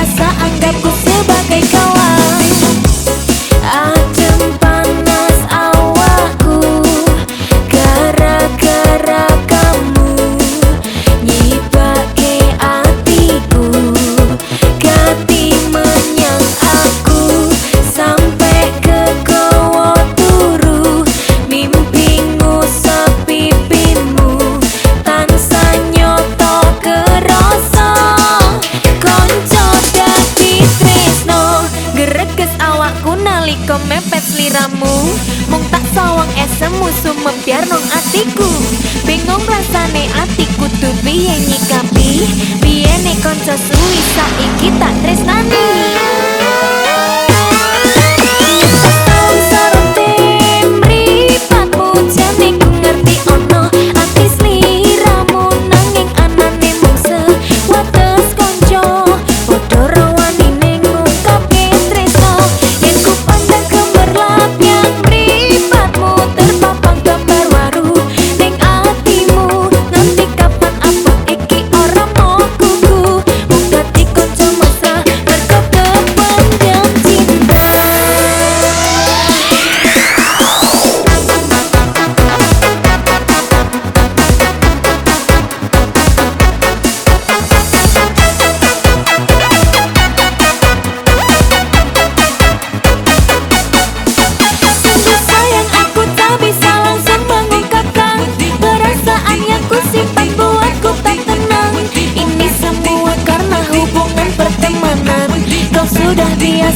rasa anggapku ngajar nong atiku. Bingung rasane atiku tuh biye nyikapi? Piye nek konco suwi saiki tak tresnani?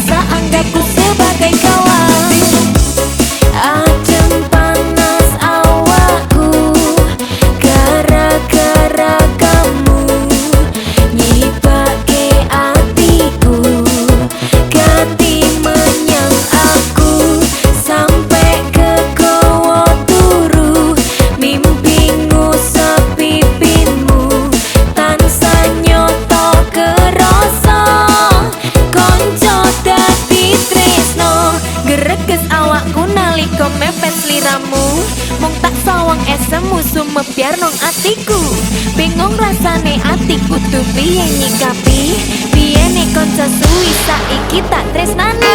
Terpaksa anggapku sebagai kawan? bawang esem musuh mepiar atiku. Bingung rasane atiku tu piye nyikapi. Piye nih konca suwi saiki tak tresnani?